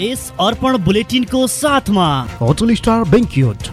यस अर्पण बुलेटिनको साथमा hotel star banquet.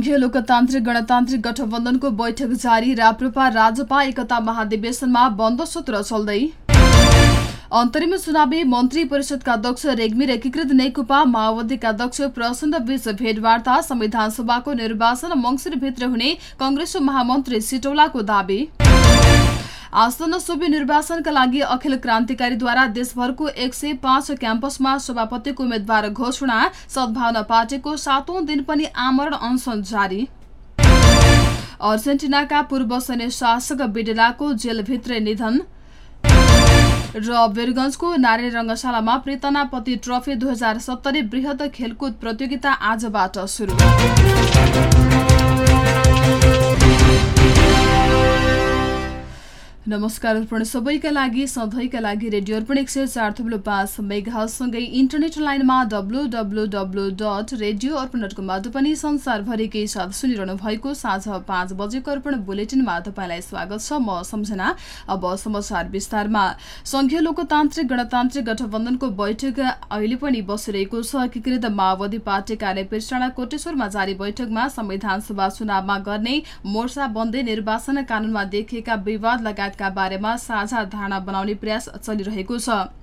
संघीय लोकतान्त्रिक गणतान्त्रिक गठबन्धनको बैठक जारी। राप्रपा राजपा एकता महाधिवेशनमा बन्द सत्र चल्दै। अन्तरिम चुनावी मन्त्री परिषदका अध्यक्ष रेग्मी र एकीकृत नेकपा माओवादीका अध्यक्ष प्रचण्ड बीच भेटवार्ता संविधान सभाको निर्वाचन मङ्सिरभित्र हुने कंग्रेस महामन्त्री सिटौलाको दावी। आसन्न सोभि निर्वाचनका लागि अखिल क्रान्तिकारीद्वारा देशभरको एक सय पाँच क्याम्पसमा सभापतिको उम्मेद्वार घोषणा। सद्भावना पार्टीको सातौं दिन पनि आमरण अनसन जारी। अर्जेन्टिनाका पूर्व सैन्य शासक बिडेलाको जेलभित्रै निधन। र वीरगंजको नारी रङ्गशालामा प्रेतनापति ट्रफी दुई हजार सत्तरी वृहत खेलकुद प्रतियोगिता आजबाट सुरु। नमस्कार अर्पण। सबैका लागि सधैँका लागि रेडियो अर्पण एक सय चार थुप्रो पाँच मेघासँगै इन्टरनेट लाइनमा W W W dot radio Arpan dot कमबाट पनि संसारभरिकै साथ सुनिरहनु भएको साँझ पाँच बजेको अर्पण बुलेटिनमा तपाईँलाई स्वागत छ। म सम्झना अब समाचार विस्तारमा। संघीय लोकतान्त्रिक गणतान्त्रिक गठबन्धनको बैठक अहिले पनि बसिरहेको छ। एकीकृत माओवादी पार्टी कार्य पृष्ठा कोटेश्वरमा जारी बैठकमा संविधान सभा चुनावमा गर्ने मोर्चा बन्दै निर्वाचन कानूनमा देखिएका विवाद लगायतका बारेमा साझा धारणा बनाउने प्रयास चलिरहेको छ।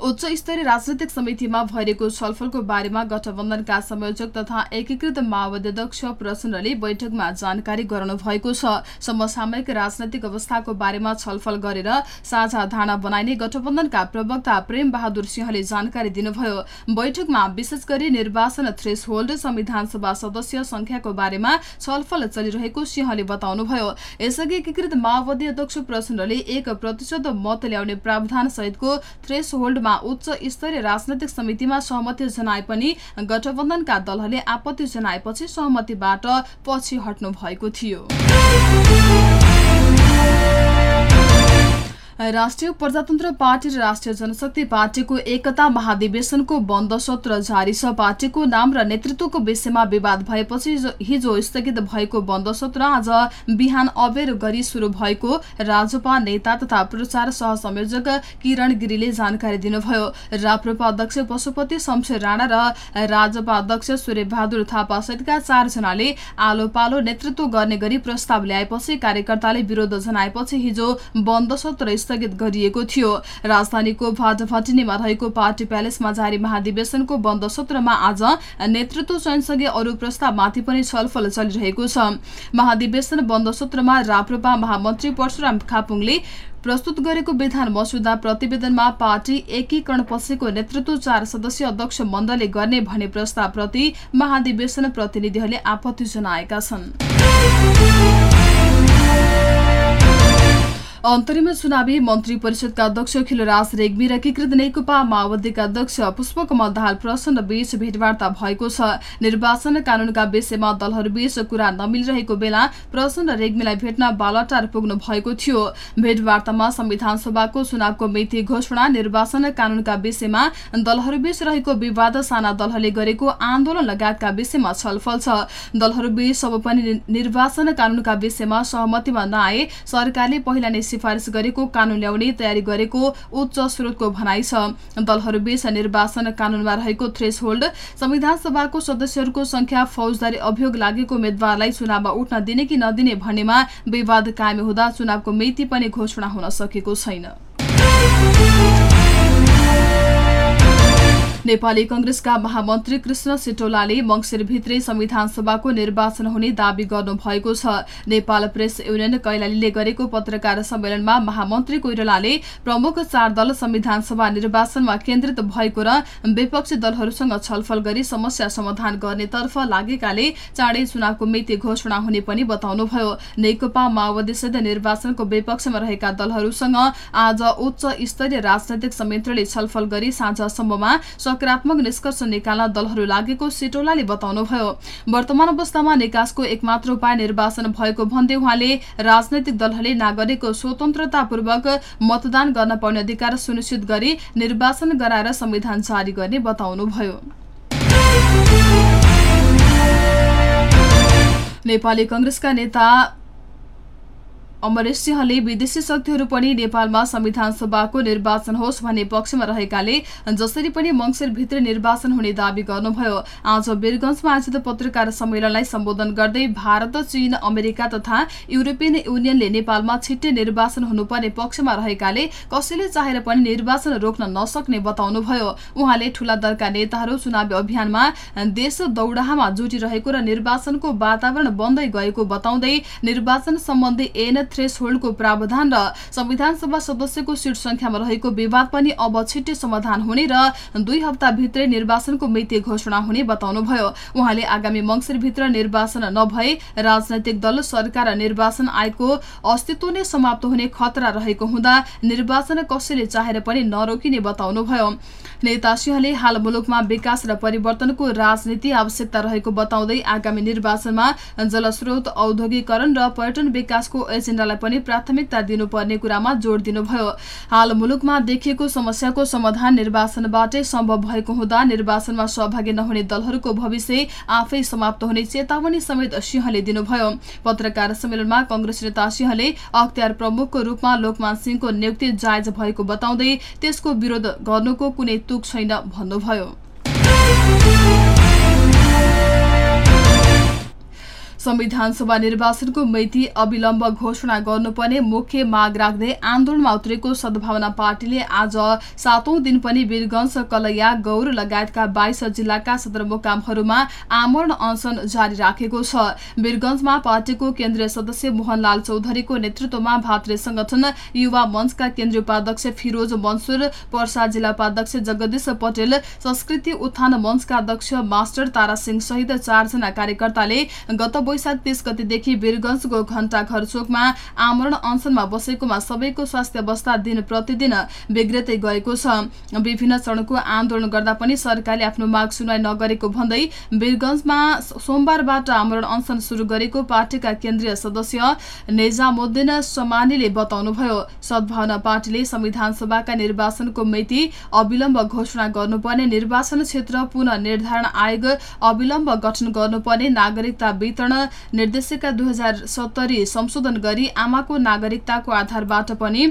उच्च स्तरीय राजनैतिक समितिमा भइरहेको छलफलको बारेमा गठबन्धनका संयोजक तथा एकीकृत माओवादी अध्यक्ष प्रचण्डले बैठकमा जानकारी गराउनु भएको छ। समसामयिक राजनैतिक अवस्थाको बारेमा छलफल गरेर साझा धारणा बनाइने गठबन्धनका प्रवक्ता प्रेम बहादुर सिंहले जानकारी दिनुभयो। बैठकमा विशेष गरी निर्वाचन थ्रेस होल्ड संविधान सभा सदस्य संख्याको बारेमा छलफल चलिरहेको सिंहले बताउनुभयो। यसअघि एकीकृत माओवादी अध्यक्ष प्रचण्डले एक प्रतिशत मत ल्याउने प्रावधान सहितको थ्रेस होल्डमा उच्च स्तरीय राजनैतिक समितिमा सहमति जनाए पनि गठबन्धनका दलहरूले आपत्ति जनाएपछि सहमतिबाट पछि हट्नु भएको थियो। राष्ट्रिय प्रजातन्त्र पार्टी र राष्ट्रिय जनशक्ति पार्टीको एकता महाधिवेशनको बन्द सत्र जारी छ। पार्टीको नाम र नेतृत्वको विषयमा विवाद भएपछि हिजो स्थगित भएको बन्द सत्र आज बिहान अबेर गरी शुरू भएको राजपा नेता तथा प्रचार सहसंयोजक किरण गिरीले जानकारी दिनुभयो। राप्रपा अध्यक्ष पशुपति शमशेर राणा र राजपा अध्यक्ष सूर्यबहादुर थापा सहितका चारजनाले आलो पालो नेतृत्व गर्ने गरी प्रस्ताव ल्याएपछि कार्यकर्ताले विरोध जनाएपछि हिजो बन्द सत्र स्थगित गरिएको थियो। राजधानीको भाटभाटिनीमा रहेको पार्टी प्यालेसमा जारी महाधिवेशनको बन्द सत्रमा आज नेतृत्व चयनसँगै अरू प्रस्तावमाथि पनि छलफल चलिरहेको छ। महाधिवेशन बन्द सत्रमा राप्रपा महामन्त्री परशुराम खापुङले प्रस्तुत गरेको विधान मस्यौदा प्रतिवेदनमा पार्टी एकीकरण पछिको नेतृत्व चार सदस्यीय अध्यक्ष मण्डलले गर्ने भन्ने प्रस्तावप्रति महाधिवेशन प्रतिनिधिहरूले आपत्ति जनाएका छन्। अन्तरिम चुनावी मन्त्री परिषदका अध्यक्ष खिलराज रेग्मी र एकीकृत नेकपा माओवादीका अध्यक्ष पुष्पकमल दाहाल प्रचण्ड बीच भेटवार्ता भएको छ। निर्वाचन कानूनका विषयमा दलहरूबीच कुरा नमिलिरहेको बेला प्रचण्ड रेग्मीलाई भेट्न बालटार पुग्नु भएको थियो। भेटवार्तामा संविधान सभाको चुनावको मिति घोषणा निर्वाचन कानूनका विषयमा दलहरूबीच रहेको विवाद साना दलहरूले गरेको आन्दोलन लगायतका विषयमा छलफल छ। दलहरूबीच अब पनि निर्वाचन कानूनका विषयमा सहमतिमा नआए सरकारले पहिला नै सिफारिस गरेको कानून ल्याउने तयारी गरेको उच्च स्रोतको भनाइ छ। दलहरूबीच निर्वाचन कानूनमा रहेको थ्रेस होल्ड संविधान सभाको सदस्यहरूको संख्या फौजदारी अभियोग लागेको उम्मेद्वारलाई चुनावमा उठ्न दिने कि नदिने भन्नेमा विवाद कायम हुँदा चुनावको मिति पनि घोषणा हुन सकेको छैन। नेपाली कंग्रेसका महामन्त्री कृष्ण सिटौलाले मङ्सिरभित्रै संविधान सभाको निर्वाचन हुने दावी गर्नुभएको छ। नेपाल प्रेस युनियन कैलालीले गरेको पत्रकार सम्मेलनमा महामन्त्री कोइरालाले प्रमुख चार दल संविधान सभा निर्वाचनमा केन्द्रित भएको र विपक्षी दलहरूसँग छलफल गरी समस्या समाधान गर्नेतर्फ लागेकाले चाँडै चुनावको मिति घोषणा हुने पनि बताउनुभयो। नेकपा माओवादीसहित निर्वाचनको विपक्षमा रहेका दलहरूसँग आज उच्च स्तरीय राजनैतिक संयन्त्रले छलफल गरी साँझसम्ममा सकारात्मक निष्कर्ष निकाल्न दलहरू लागेको सिटोलाले बताउनुभयो। वर्तमान अवस्थामा निकासको एकमात्र उपाय निर्वाचन भएको भन्दै उहाँले राजनैतिक दलहरूले नागरिकको स्वतन्त्रतापूर्वक मतदान गर्न पर्ने अधिकार सुनिश्चित गरी निर्वाचन गराएर संविधान जारी गर्ने बताउनुभयो। नेपाली कंग्रेसका नेता अमरेश सिंहले विदेशी शक्तिहरू पनि नेपालमा संविधान सभाको निर्वाचन होस् भन्ने पक्षमा रहेकाले जसरी पनि भित्र निर्वाचन हुने दावी गर्नुभयो। आज वीरगंजमा आयोजित पत्रकार सम्मेलनलाई सम्बोधन गर्दै भारत चीन अमेरिका तथा युरोपियन युनियनले नेपालमा छिट्टै निर्वाचन हुनुपर्ने पक्षमा रहेकाले कसैले चाहेर पनि निर्वाचन रोक्न नसक्ने बताउनुभयो। उहाँले ठूला दलका नेताहरू चुनावी अभियानमा देश दौडाहामा जुटिरहेको र निर्वाचनको वातावरण बन्दै गएको बताउँदै निर्वाचन सम्बन्धी एन थ्रेस होल्डको प्रावधान र संविधान सभा सदस्यको सीट संख्यामा रहेको विवाद पनि अब छिट्टै समाधान हुने र दुई हप्ताभित्रै निर्वाचनको मिति घोषणा हुने बताउनुभयो। उहाँले आगामी मङ्सिरभित्र निर्वाचन नभए राजनैतिक दल सरकार र निर्वाचन आयोगको अस्तित्व नै समाप्त हुने खतरा रहेको हुँदा निर्वाचन कसैले चाहेर पनि नरोकिने बताउनुभयो। नेता सिंहले हाल मुलुकमा विकास र परिवर्तनको राजनीति आवश्यकता रहेको बताउँदै आगामी निर्वाचनमा जलस्रोत औद्योगिकरण र पर्यटन विकासको एजेन्डा क्षेत्रलाई पनि प्राथमिकता दिनुपर्ने कुरामा जोड़ दिनुभयो। हाल मुलुकमा देखिएको समस्याको समाधान निर्वाचनबाटै सम्भव भएको हुँदा निर्वाचनमा सहभागी नहुने दलहरूको भविष्य आफै समाप्त हुने चेतावनी समेत सिंहले दिनुभयो। पत्रकार सम्मेलनमा कंग्रेस नेता सिंहले अख्तियार प्रमुखको रूपमा लोकमान सिंहको नियुक्ति जायज भएको बताउँदै त्यसको विरोध गर्नुको कुनै तुक छैन भन्नुभयो। संविधान सभा निर्वाचनको मिति अविलम्ब घोषणा गर्नुपर्ने मुख्य माग राख्दै आन्दोलनमा उत्रेको सद्भावना पार्टीले आज सातौं दिन पनि वीरगंज कलैया गौर लगायतका बाइस जिल्लाका सदरमुकामहरूमा आमरण अनसन जारी राखेको छ। वीरगंजमा पार्टीको केन्द्रीय सदस्य मोहनलाल चौधरीको नेतृत्वमा भातृ संगठन युवा मञ्चका केन्द्रीय उपाध्यक्ष फिरोज मन्सुर पर्सा जिल्ला उपाध्यक्ष जगदीश पटेल संस्कृति उत्थान मञ्चका अध्यक्ष मास्टर तारा सिंह सहित चारजना कार्यकर्ताले गत वैशाख तीस गतिदेखि वीरगंजको घण्टा घर चोकमा आमरण अनसनमा बसेकोमा सबैको स्वास्थ्य अवस्था दिन प्रतिदिन बिग्रदै गएको छ। विभिन्न चरणको आन्दोलन गर्दा पनि सरकारले आफ्नो माग सुनवाई नगरेको भन्दै वीरगंजमा सोमबारबाट आमरण अनसन शुरू गरेको पार्टीका केन्द्रीय सदस्य नेजामुद्दिन समानीले बताउनुभयो। सद्भावना पार्टीले संविधान सभाका निर्वाचनको मिति अविलम्ब घोषणा गर्नुपर्ने निर्वाचन क्षेत्र पुनः निर्धारण आयोग अविलम्ब गठन गर्नुपर्ने नागरिकता वितरण निर्देशिका दुई हजार सत्तरी संशोधन गरी आमाको नागरिकताको आधारबाट पनि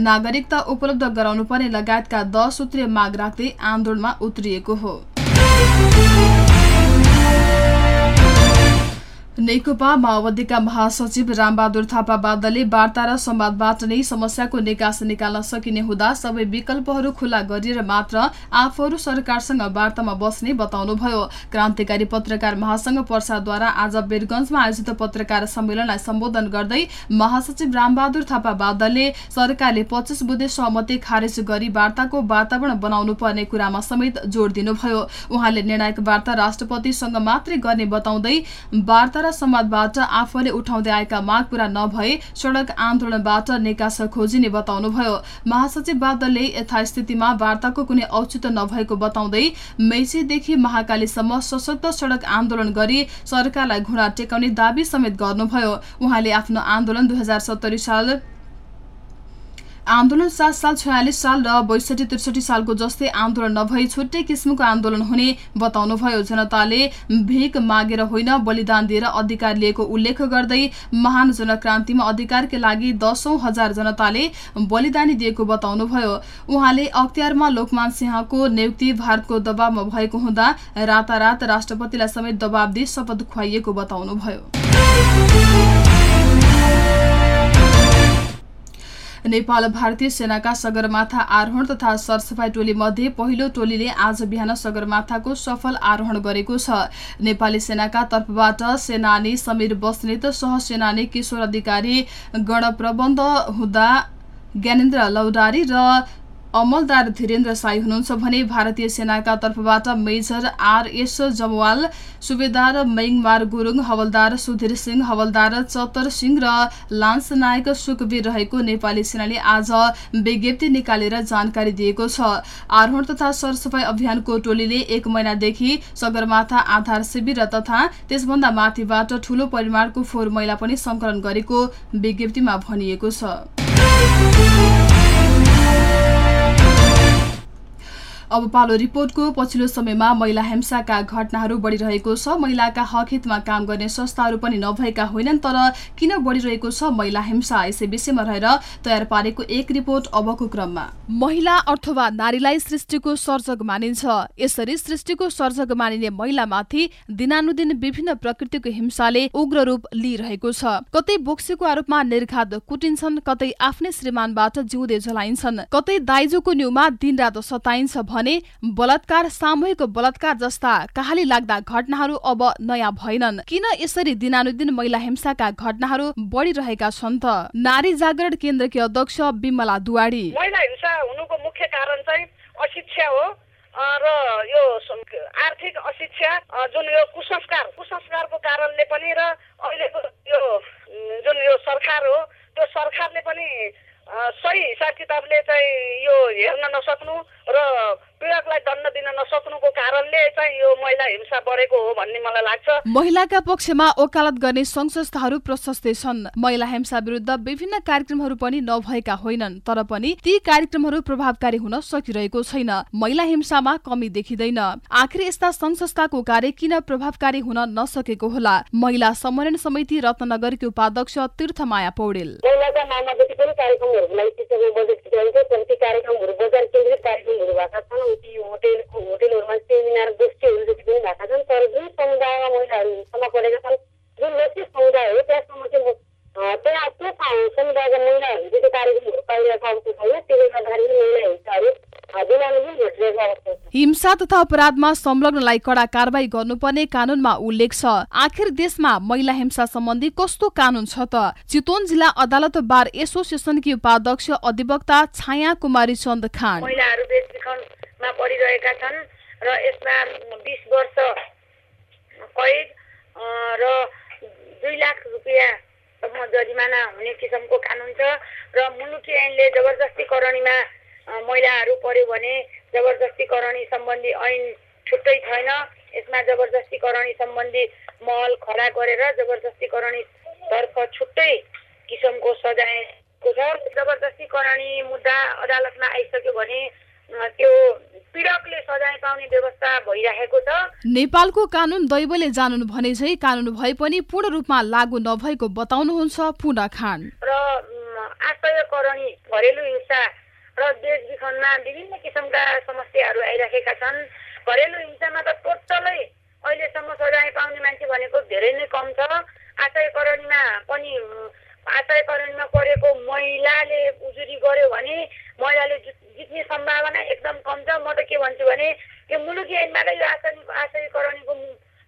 नागरिकता उपलब्ध गराउनु पर्ने लगायतका दश सूत्रीय माग राख्दै आन्दोलनमा उत्रिएको हो। नेकपा माओवादीका महासचिव रामबहादुर थापा बादलले वार्ता र संवादबाट नै समस्याको निकास निकाल्न सकिने हुँदा सबै विकल्पहरू खुल्ला गरिएर मात्र आफूहरू सरकारसँग वार्तामा बस्ने बताउनुभयो। क्रान्तिकारी पत्रकार महासंघ पर्साद्वारा आज वीरगंजमा आयोजित पत्रकार सम्मेलनलाई सम्बोधन गर्दै महासचिव रामबहादुर थापा बादलले सरकारले पच्चिस बुधे सहमति खारेज गरी वार्ताको वातावरण बनाउनु पर्ने कुरामा समेत जोड़ दिनुभयो। उहाँले निर्णायक वार्ता राष्ट्रपतिसँग मात्रै गर्ने बताउँदै वार्ता र समाजबाट आफूले उठाउँदै आएका माग पूरा नभए सड़क आन्दोलनबाट निकास खोजिने बताउनुभयो। महासचिव बादलले यथास्थितिमा वार्ताको कुनै औचित्य नभएको बताउँदै मेचीदेखि महाकालीसम्म सशक्त सड़क आन्दोलन गरी सरकारलाई घुँडा टेकाउने दावी समेत गर्नुभयो। उहाँले आफ्नो आन्दोलन दुई साल आन्दोलन सात साल छयालिस साल र बैसठी त्रिसठी सालको जस्तै आन्दोलन नभई छुट्टै किसिमको आन्दोलन हुने बताउनुभयो जनताले भिख मागेर होइन बलिदान दिएर अधिकार लिएको उल्लेख गर्दै महान जनक्रान्तिमा अधिकारका लागि दशौं हजार जनताले बलिदानी दिएको बताउनुभयो उहाँले अख्तियारमा लोकमान सिंहको नियुक्ति भारतको दबावमा भएको हुँदा रातारात राष्ट्रपतिलाई समेत दबाव दिई शपथ खुवाइएको बताउनुभयो नेपाल भारतीय सेनाका सगरमाथा आरोहण तथा सरसफाई टोली मध्ये पहिलो टोलीले आज बिहान सगरमाथाको सफल आरोहण गरेको छ। नेपाली सेनाका तर्फबाट सेनानी समीर बस्नेत सहसेनानी किशोर अधिकारी गणप्रबन्ध हुँदा ज्ञानेन्द्र लौडारी र अमलदार धीरेन्द्र साई हुनुहुन्छ भने भारतीय सेनाका तर्फबाट मेजर आरएस जमवाल सुबेदार मैङमार गुरुङ हवलदार सुधीर सिंह हवलदार चतर सिंह र लान्स नायक सुकवीर रहेको नेपाली सेनाले आज विज्ञप्ति निकालेर जानकारी दिएको छ। आरोहण तथा सरसफाई अभियानको टोलीले एक महिनादेखि सगरमाथा आधार शिविर तथा त्यसभन्दा माथिबाट ठूलो परिमाणको फोहोर मैला पनि संकलन गरेको विज्ञप्तिमा भनिएको छ। अब पालो रिपोर्टको पछिल्लो समयमा महिला हिंसाका घटनाहरू बढिरहेको छ। महिलाका हक हितमा काम गर्ने संस्थाहरू पनि नभएका होइनन् तर किन बढिरहेको छ महिला हिंसा? यसै विषयमा रहेर तयार पारेको एक रिपोर्ट अबको क्रममा। महिला अथवा नारीलाई सृष्टिको सर्जक मानिन्छ। यसरी सृष्टिको सर्जक मानिने महिलामाथि दिनानुदिन विभिन्न प्रकृतिको हिंसाले उग्र रूप लिइरहेको छ। कतै बोक्सीको आरोपमा निर्घात कुटिन्छन् कतै आफ्नै श्रीमानबाट जिउँदै जलाइन्छन् कतै दाइजोको न्युमा दिनरात सताइन्छ भने बलात्कार सामूहिक बलात्कार जस्ता कहाली लाग्दा घटनाहरू अब नयाँ भएनन्। किन यसरी दिनानुदिन महिला हिंसाका घटनाहरू बढिरहेका छन् त? नारी जागरण केन्द्रकी अध्यक्ष विमला दुवाडी महिला हिंसा हुनुको मुख्य कारण चाहिँ अशिक्षा हो र यो आर्थिक अशिक्षा जुन यो कुसंस्कार कुसंस्कारको कारणले पनि र अहिलेको यो जुन यो सरकार हो त्यो सरकारले पनि सही हिसाब किताबले चाहिँ यो हेर्न नसक्नु र पीडकलाई दण्ड दिन नसक्नुको कारणले चाहिँ यो महिला हिंसा बढेको हो भन्ने मलाई लाग्छ। महिलाका पक्षमा वकालत गर्ने संघ संस्थाहरू प्रशस्तै छन्। महिला हिंसा विरुद्ध विभिन्न कार्यक्रमहरू पनि नभएका होइनन् तर पनि ती कार्यक्रमहरू प्रभावकारी हुन सकिरहेको छैन। महिला हिंसामा कमी देखिँदैन। आखिर यस्ता संघ संस्थाको कार्य किन प्रभावकारी हुन नसकेको होला? महिला सम्मेलन समिति रत्नगरकी उपाध्यक्ष तीर्थमाया पौडेल। महिलाका नाममा जति पनि कार्यक्रमहरूको लागि बजेट कार्यक्रमहरू बजार केन्द्रित कार्यक्रमहरू भएका छन् ती होटेलको होटेलहरूमा सेमिनार गोष्ठीहरू जति पनि भएका छन् तर जुन समुदायमा महिलाहरू हिंसामा परेका छन् जुन लक्षित समुदाय हो त्यहाँसम्म चाहिँ त्यहाँ त्यो समुदायका महिलाहरूले चाहिँ त्यो कार्यक्रमहरू पाइरहेको अवस्था छैन त्यसले गर्दाखेरि महिला हिंसाहरू हिंसा तथा अपराधमा संलग्नलाई कडा कारवाही गर्नुपर्ने कानूनमा उल्लेख छ। आखिर देशमा महिला हिंसा सम्बन्धी कस्तो कानून छ त? चितवन जिल्ला अदालत बार एसोसिएसनकी उपाध्यक्ष अधिवक्ता छाया कुमारी चन्द खान। महिलाहरू परिरहेका छन् र यसमा बिस वर्ष कैद र दुई लाख रुपियाँसम्म जरिमाना हुने किसिमको कानुन छ र मुलुकी ऐनले जबरजस्तीकरणीमा महिलाहरू पर्यो भने जबरजस्तीकरणी सम्बन्धी ऐन छुट्टै छैन। यसमा जबरजस्तीकरणी सम्बन्धी महल खडा गरेर जबरजस्तीकरणीतर्फ छुट्टै किसिमको सजायको छ। जबरजस्तीकरणी मुद्दा अदालतमा आइसक्यो भने त्यो पीडकले सजाय पाउने व्यवस्था भइरहेको छ। नेपालको कानून दैवले जानुन् भने चाहिँ कानून भए पनि पूर्ण रूपमा लागू नभएको बताउनुहुन्छ पूर्ण खान। र आश्रयकरणी घरेलु हिंसा र देश विखण्डमा विभिन्न किसिमका समस्याहरू आइरहेका छन्। घरेलु हिंसामा त टोटलै अहिलेसम्म सजाय पाउने मान्छे भनेको धेरै नै कम छ। आश्रयकरणीमा पनि आश्रयकरणीमा परेको महिलाले उजुरी गर्यो भने महिलाले जित्ने सम्भावना एकदम कम छ। म त के भन्छु भने यो मुलुकी ऐनबाट यो आश्रय आश्रयकरणीको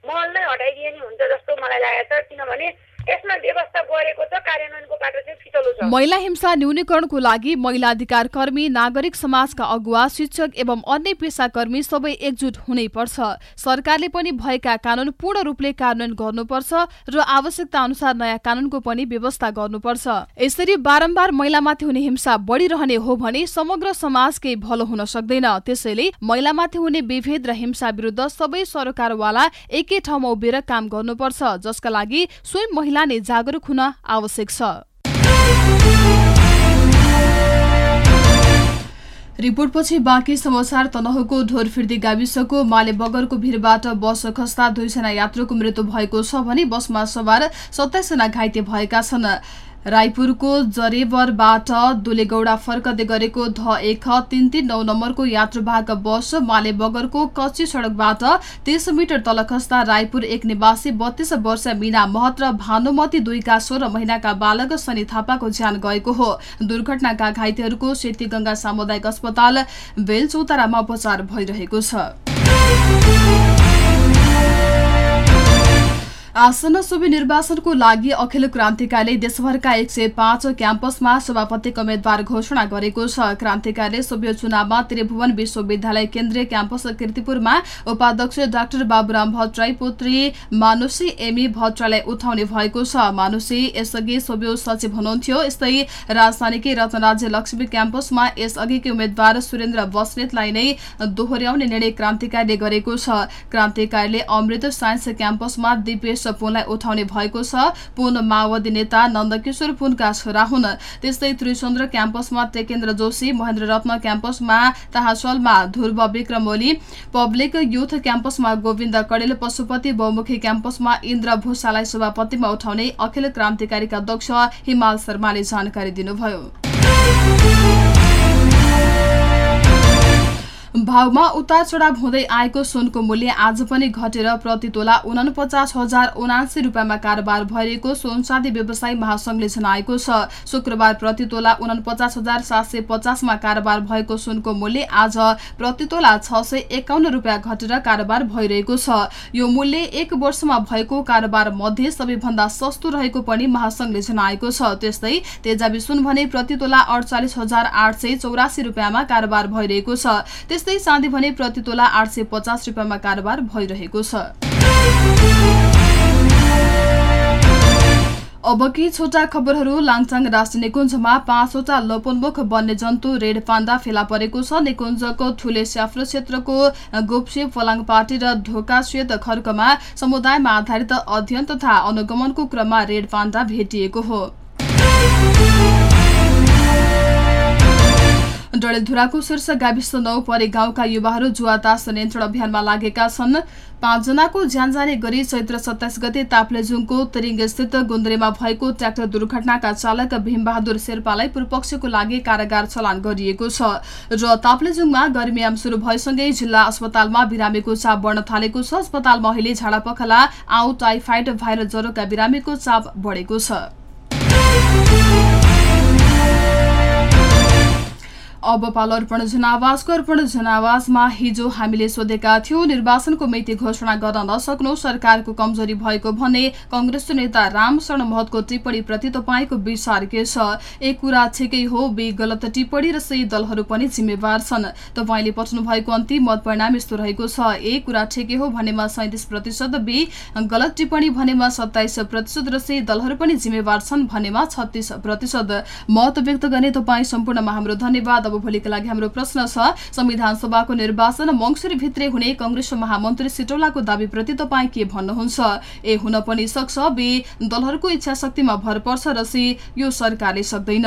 महल नै हटाइदिए नि हुन्छ जस्तो मलाई लागेको छ। किनभने यसमा व्यवस्था गरेको छ कार्यान्वयनको बाटो चाहिँ फितलो छ। महिला हिंसा न्यूनीकरणको लागि महिला अधिकार कर्मी नागरिक समाजका अगुवा शिक्षक एवं अन्य पेसाकर्मी सबै एकजुट हुनै पर्छ सरकारले पनि भएका कानून पूर्ण रूपले कार्यान्वयन गर्नुपर्छ र आवश्यकता अनुसार नयाँ कानूनको पनि व्यवस्था गर्नुपर्छ। यसरी बारम्बार महिलामाथि हुने हिंसा बढिरहने हो भने समग्र समाज केही भलो हुन सक्दैन। त्यसैले महिलामाथि हुने विभेद र हिंसा विरुद्ध सबै सरकारवाला एकै ठाउँमा उभिएर काम गर्नुपर्छ जसका लागि स्वयं महिला महिला जागरूक हुन आवश्यक छ। रिपोर्टपछि बाँकी समाचार तनहुको ढोरफिर्दी गाविसको माले बगरको भिरबाट बस खस्दा दुईजना यात्रुको मृत्यु भएको छ भने बसमा सवार सत्ताइसजना घाइते भएका छन्। रायपुरको जरेवरबाट दुलेगौडा फर्कदै गरेको ध एक तीन तीन नौ नम्बरको यात्रुवाहक बस माले बगरको कच्ची सड़कबाट तीस मिटर तल खस्दा रायपुर एक निवासी बत्तीस वर्ष मिना महत र भानुमती दुईका सोह्र महिनाका बालक शनि थापाको ज्यान गएको हो। दुर्घटनाका घाइतेहरूको सेतीगंगा सामुदायिक अस्पताल बेलचौतारामा उपचार भइरहेको छ। आसन सुबी निर्वाचनको लागि अखिल क्रान्तिकारीले देशभरका एक सय पाँच क्याम्पसमा सभापतिको उम्मेद्वार घोषणा गरेको छ। क्रान्तिकारीले सोभि चुनावमा त्रिभुवन विश्वविद्यालय केन्द्रीय क्याम्पस किर्तिपुरमा उपाध्यक्ष डाक्टर बाबुराम भट्टराई पुत्री मानुषी एमी भट्टराईलाई उठाउने भएको छ। मानुषी यसअघि सोभि सचिव हुनुहुन्थ्यो। यस्तै राजधानीकै रत्नराज्य लक्ष्मी क्याम्पसमा यसअघिकै उम्मेद्वार सुरेन्द्र बस्नेतलाई नै दोहोर्याउने निर्णय क्रान्तिकारीले गरेको छ। क्रान्तिकारीले अमृत साइन्स क्याम्पसमा दिपेश पुनलाई उठाउने भएको छ। पुन माओवादी नेता नन्दकिशोर पुनका छोरा हुन्। त्यस्तै त्रिचन्द्र क्याम्पसमा टेकेन्द्र जोशी महेन्द्र रत्न क्याम्पसमा ताहासलमा ध्रुव विक्रम ओली पब्लिक युथ क्याम्पसमा गोविन्द कडेल पशुपति बहुमुखी क्याम्पसमा इन्द्र भूषालाई सभापतिमा उठाउने अखिल क्रान्तिकारीका अध्यक्ष हिमाल शर्माले जानकारी दिनुभयो। भावमा उतार चढाव हुँदै आएको सुनको मूल्य आज पनि घटेर प्रति तोला उनापचास हजार उनासी रुपियाँमा कारोबार भइरहेको चाँदी व्यवसायी महासंघले जनाएको छ। शुक्रबार प्रति तोला उनापचास हजार सात सय पचासमा कारोबार भएको सुनको मूल्य आज प्रति तोला छ सय एकाउन्न रुपियाँ घटेर कारोबार भइरहेको छ। यो मूल्य एक वर्षमा भएको कारोबार मध्ये सबैभन्दा सस्तो रहेको पनि महासंघले जनाएको छ। त्यस्तै तेजाबी सुन भने प्रति तोला अडचालिस हजार आठ सय चौरासी रुपियाँमा कारोबार भइरहेको छ। त्यस्तै चाँदी भने प्रति तोला आठ सय पचास रुपियाँमा कारोबार भइरहेको छ। अबकी छोटा खबरहरू? लाङचाङ राष्ट्रिय निकुञ्जमा पाँचवटा लोपोन्मुख वन्यजन्तु रेड पाण्डा फेला परेको छ। निकुञ्जको ठुले स्याफ्रो क्षेत्रको गोप्से फलाङपाटी र ढोकाश्वेत खर्कमा समुदायमा आधारित अध्ययन तथा अनुगमनको क्रममा रेड पाण्डा भेटिएको हो। डडेलधुराको शीर्ष गाविस नौ परे गाउँका युवाहरू जुवातास नियन्त्रण अभियानमा लागेका छन्। पाँचजनाको ज्यान जाने गरी चैत्र सत्ताइस गते ताप्लेजुङको स्थित गुन्द्रेमा भएको ट्र्याक्टर दुर्घटनाका चालक भीमबहादुर शेर्पालाई पूर्वपक्षको लागि कारागार चलान गरिएको छ र ताप्लेजुङमा गर्मीयाम शुरू भएसँगै जिल्ला अस्पतालमा बिरामीको चाप बढ्न थालेको छ। अस्पतालमा अहिले झाडापखला आउ टाइफाइड भाइरस ज्वरोका बिरामीको चाप बढेको छ। अब पालो अर्पण जनावासको अर्पण जनावासमा हिजो हामीले सोधेका थियौं निर्वाचनको मिति घोषणा गर्न नसक्नु सरकारको कमजोरी भएको भन्ने कंग्रेसको नेता रामशरण महतको टिप्पणी प्रति तपाईँको विचार के छ? एक कुरा ठिकै हो बी गलत टिप्पणी र सही दलहरू पनि जिम्मेवार छन्। तपाईँले पठाउनु भएको अन्तिम मत परिणाम यस्तो रहेको छ। ए कुरा ठिकै हो भनेमा सैतिस प्रतिशत बी गलत टिप्पणी भनेमा सत्ताइस प्रतिशत र सही दलहरू पनि जिम्मेवार छन् भनेमा छत्तीस प्रतिशत। मत व्यक्त गर्ने तपाईँ सम्पूर्णमा हाम्रो धन्यवाद। भोलिका लागि हाम्रो प्रश्न छ। संविधान सभाको निर्वाचन मङ्सिर भित्रै हुने कंग्रेस महामन्त्री सिटौलाको दावीप्रति तपाईँ के भन्नुहुन्छ? ए हुन पनि सक्छ। बे दलहरूको इच्छा शक्तिमा भर पर्छ र सी यो सरकारले सक्दैन।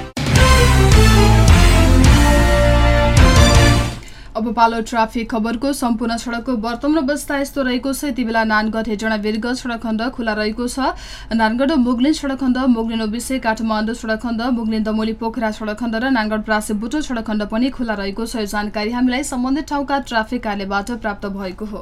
पालो ट्राफिक खबरको सम्पूर्ण सड़कको वर्तमान अवस्था यस्तो रहेको छ। यति बेला नानगढ हेटडा वीरगंज सड़क खण्ड खुला रहेको छ। नानगढ मुगलिन सड़क खण्ड मुगलिन ओबिसे काठमाडौँ सड़क खण्ड मुगलिन दमोली पोखरा सड़क खण्ड र नानगढ प्रासे बुटो सड़क खण्ड पनि खुला रहेको छ। यो जानकारी हामीलाई सम्बन्धित ठाउँका ट्राफिक कार्यबाट प्राप्त भएको हो।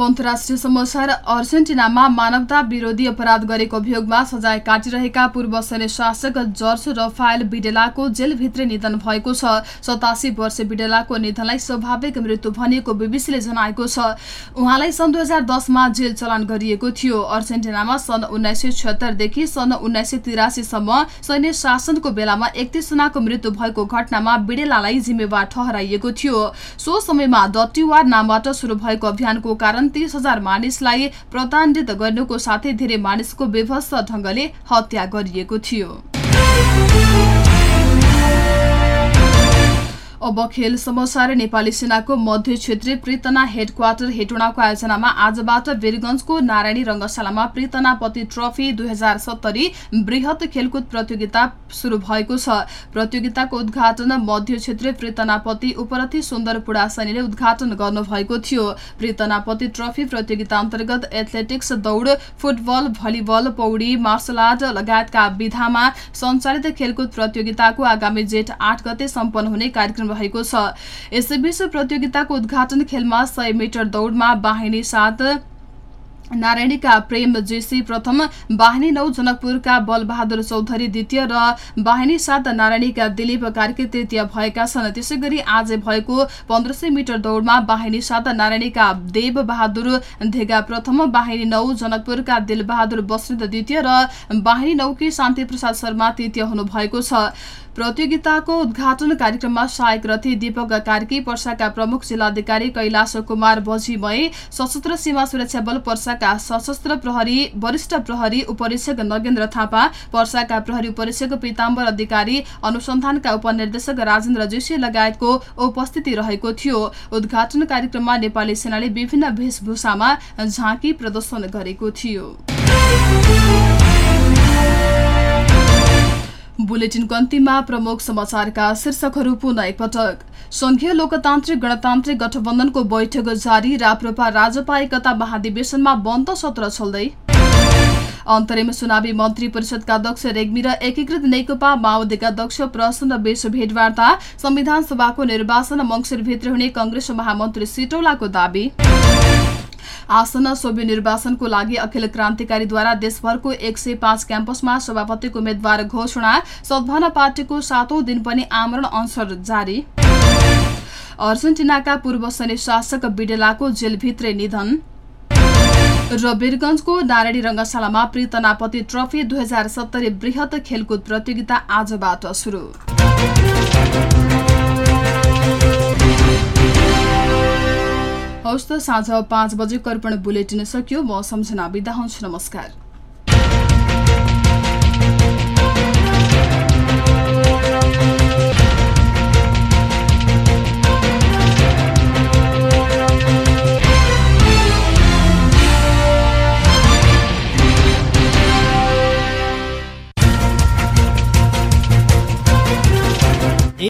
अब अन्तर्राष्ट्रिय समाचार अर्जेन्टिनामा मानवता विरोधी अपराध गरेको अभियोगमा सजाय काटिरहेका पूर्व सैन्य शासक जर्ज रफायल बिडेलाको जेलभित्रै निधन भएको छ। सतासी वर्ष बिडेलाको निधनलाई स्वाभाविक मृत्यु भनिएको बीबीसीले जनाएको छ। उहाँलाई सन् दुई हजार दसमा जेल चलान गरिएको थियो। अर्जेन्टिनामा सन् उन्नाइस सय छिहत्तरदेखि सन् उन्नाइस सय तिरासीसम्म सैन्य शासनको बेलामा एकतिसजनाको मृत्यु भएको घटनामा बिडेलालाई जिम्मेवार ठहराइएको थियो। सो समयमा दत्युवार नामबाट शुरू भएको अभियानको कारण तीस हजार मानिसलाई प्रताण्डित गर्नुको साथै धेरै मानिसको बेभत्स ढंगले हत्या गरिएको थियो। अब खेल समाचार नेपाली सेनाको मध्य क्षेत्रीय प्रितना हेडक्वार्टर हेटोडाको आयोजनामा आजबाट वीरगंजको नारायणी रंगशालामा प्रितनापति ट्रफी दुई हजार सत्तरी वृहत खेलकुद प्रतियोगिता शुरू भएको छ। प्रतियोगिताको उद्घाटन मध्य क्षेत्रीय प्रितनापति उपरथी सुन्दर पुडासनीले उद्घाटन गर्नुभएको थियो। प्रितनापति ट्रफी प्रतियोगिता अन्तर्गत एथलेटिक्स दौड फुटबल भलिबल पौडी मार्शल आर्ट लगायतका विधामा सञ्चालित खेलकुद प्रतियोगिताको आगामी जेठ आठ गते सम्पन्न हुने कार्यक्रम रहेको छ। यसैबीच प्रतियोगिताको उद्घाटन खेलमा सय मिटर दौडमा बाहिनी साथ नारायणीका प्रेम जेसी प्रथम बाहिनी नौ जनकपुरका बलबहादुर चौधरी द्वितीय र बाहिनी सात नारायणीका दिलीप कार्की तृतीय भएका छन्। त्यसै गरी आज भएको पन्ध्र सय मिटर दौडमा बाहिनी सात नारायणीका देव बहादुर धेगा प्रथम बाहिनी नौ जनकपुरका दिलबहादुर बस्नेत द्वितीय र बाहिनी नौकी शान्ति प्रसाद शर्मा तृतीय हुनुभएको छ। प्रतियोगिताको उद्घाटन कार्यक्रममा सहायक रथी दीपक कार्की पर्साका प्रमुख जिल्लाधिकारी कैलाश कुमार बजीमय सशस्त्र सीमा सुरक्षा बल पर्साका सशस्त्र प्रहरी वरिष्ठ प्रहरी उपरीक्षक नगेन्द्र थापा पर्साका प्रहरी उपरीक्षक पीताम्बर अधिकारी अनुसन्धानका उपनिर्देशक राजेन्द्र जोशी लगायतको उपस्थिति रहेको थियो। उद्घाटन कार्यक्रममा नेपाली सेनाले विभिन्न वेशभूषामा झाँकी प्रदर्शन गरेको थियो। बुलेटिनको अन्तिममा प्रमुख समाचारका शीर्षकहरू पुनः एकपटक। संघीय लोकतान्त्रिक गणतान्त्रिक गठबन्धनको बैठक जारी राप्रपा राजपा एकता महाधिवेशनमा बन्द सत्र चल्दै अन्तरिम चुनावी मन्त्री परिषदका अध्यक्ष रेग्मी र एकीकृत नेकपा माओवादीका अध्यक्ष प्रसन्न बेस भेटवार्ता संविधान सभाको निर्वाचन मङ्सिरभित्र हुने कंग्रेस महामन्त्री सिटौलाको दावी। आसन सोभि निर्वाचनको लागि अखिल क्रान्तिकारीद्वारा देशभरको एक सय पाँच क्याम्पसमा सभापतिको उम्मेद्वार घोषणा सद्भावना पार्टीको सातौं दिन पनि आमरण अनुसार जारी। अर्जेन्टिनाका पूर्व सैन्य शासक बिडेलाको जेलभित्रै निधन। र वीरगंजको नारायणी रंगशालामा प्रितनापति ट्रफी दुई हजार सत्तरी वृहत खेलकुद प्रतियोगिता आजबाट शुरू हवस् त साँझ पाँच बजे कर्पण बुलेटिन सकियो। म सम्झना बिदा हुन्छु। नमस्कार।